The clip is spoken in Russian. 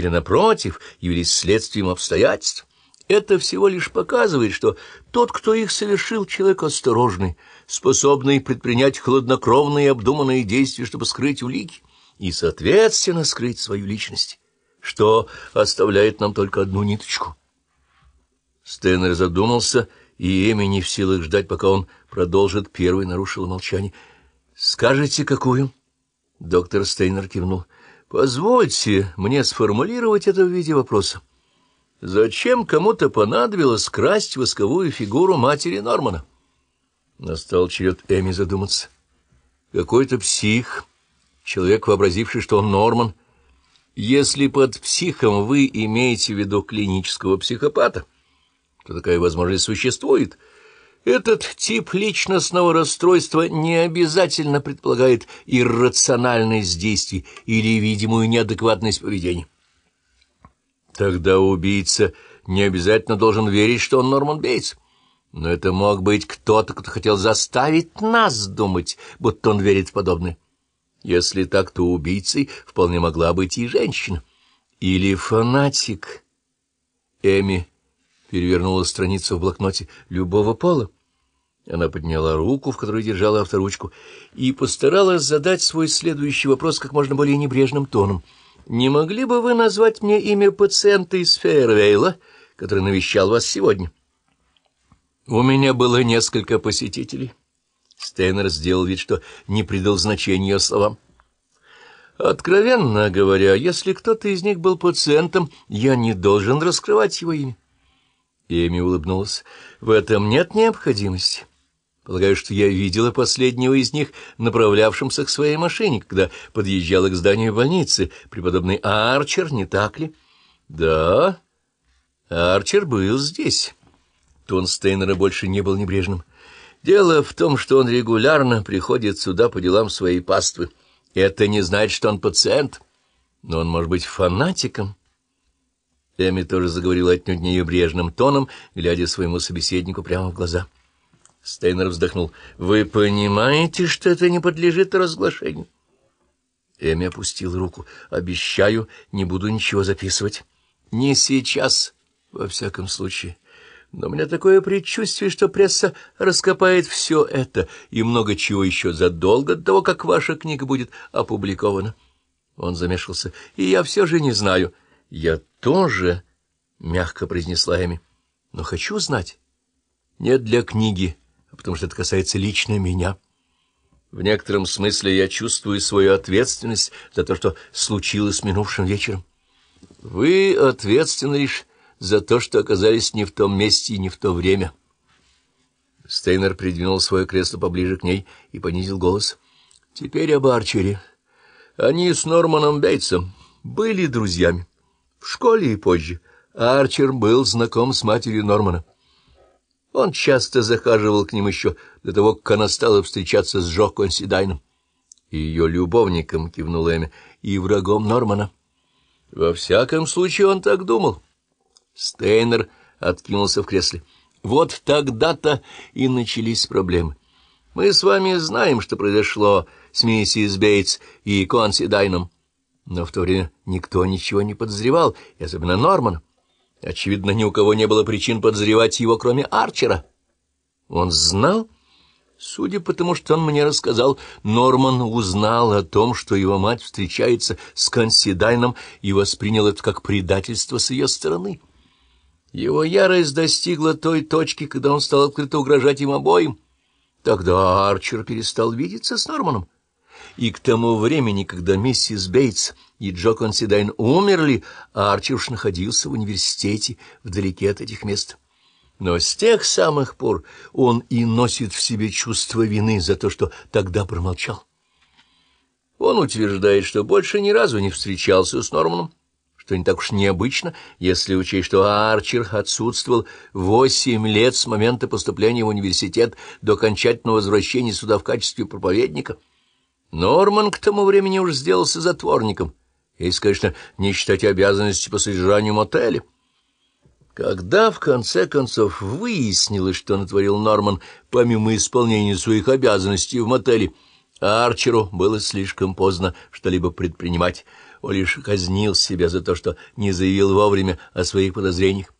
или, напротив, явились следствием обстоятельств. Это всего лишь показывает, что тот, кто их совершил, человек осторожный, способный предпринять хладнокровные и обдуманные действия, чтобы скрыть улики, и, соответственно, скрыть свою личность, что оставляет нам только одну ниточку. Стэннер задумался, и Эми не в силах ждать, пока он продолжит, первый нарушил молчание. «Скажите, какую?» Доктор Стейнер кивнул. «Позвольте мне сформулировать это в виде вопроса. Зачем кому-то понадобилось красть восковую фигуру матери Нормана?» Настал черед Эми задуматься. «Какой-то псих, человек, вообразивший, что он Норман. Если под психом вы имеете в виду клинического психопата, то такая возможность существует — этот тип личностного расстройства не обязательно предполагает иррациональность действий или видимую неадекватность поведения. Тогда убийца не обязательно должен верить, что он Норман Бейтс. Но это мог быть кто-то, кто хотел заставить нас думать, будто он верит в подобное. Если так, то убийцей вполне могла быть и женщина. Или фанатик. Эми перевернула страницу в блокноте любого пола. Она подняла руку, в которой держала авторучку, и постаралась задать свой следующий вопрос как можно более небрежным тоном. «Не могли бы вы назвать мне имя пациента из Фейервейла, который навещал вас сегодня?» «У меня было несколько посетителей». Стейнер сделал вид, что не придал значения ее словам. «Откровенно говоря, если кто-то из них был пациентом, я не должен раскрывать его имя. Эми улыбнулась. «В этом нет необходимости. Полагаю, что я видела последнего из них, направлявшимся к своей машине, когда подъезжала к зданию больницы, преподобный Арчер, не так ли?» «Да, Арчер был здесь». Тон Стейнера больше не был небрежным. «Дело в том, что он регулярно приходит сюда по делам своей паствы. Это не значит, что он пациент, но он может быть фанатиком». Эми тоже заговорила отнюдь небрежным тоном, глядя своему собеседнику прямо в глаза. Стейнер вздохнул. — Вы понимаете, что это не подлежит разглашению? Эми опустил руку. — Обещаю, не буду ничего записывать. — Не сейчас, во всяком случае. Но у меня такое предчувствие, что пресса раскопает все это и много чего еще задолго до того, как ваша книга будет опубликована. Он замешался. — И я все же не знаю. — «Я тоже», — мягко произнесла Эми, — «но хочу знать. Нет для книги, а потому что это касается лично меня. В некотором смысле я чувствую свою ответственность за то, что случилось минувшим вечером. Вы ответственны лишь за то, что оказались не в том месте и не в то время». Стейнер придвинул свое кресло поближе к ней и понизил голос. «Теперь об Арчере. Они с Норманом Бейтсом были друзьями в школе и позже, Арчер был знаком с матерью Нормана. Он часто захаживал к ним еще до того, как она стала встречаться с Джо Консидайном. Ее любовником, кивнул Эми, и врагом Нормана. Во всяком случае, он так думал. Стейнер откинулся в кресле. Вот тогда-то и начались проблемы. Мы с вами знаем, что произошло с миссис Бейтс и Консидайном. Но в то время никто ничего не подозревал, и особенно Норман. Очевидно, ни у кого не было причин подозревать его, кроме Арчера. Он знал? Судя по тому, что он мне рассказал, Норман узнал о том, что его мать встречается с Консидайном и воспринял это как предательство с ее стороны. Его ярость достигла той точки, когда он стал открыто угрожать им обоим. Тогда Арчер перестал видеться с Норманом и к тому времени, когда миссис Бейтс и Джо Консидайн умерли, Арчи уж находился в университете вдалеке от этих мест. Но с тех самых пор он и носит в себе чувство вины за то, что тогда промолчал. Он утверждает, что больше ни разу не встречался с Норманом, что не так уж необычно, если учесть, что Арчер отсутствовал восемь лет с момента поступления в университет до окончательного возвращения сюда в качестве проповедника — Норман к тому времени уже сделался затворником, если, конечно, не считать обязанности по содержанию мотеля. Когда, в конце концов, выяснилось, что натворил Норман, помимо исполнения своих обязанностей в мотеле, Арчеру было слишком поздно что-либо предпринимать. он лишь казнил себя за то, что не заявил вовремя о своих подозрениях.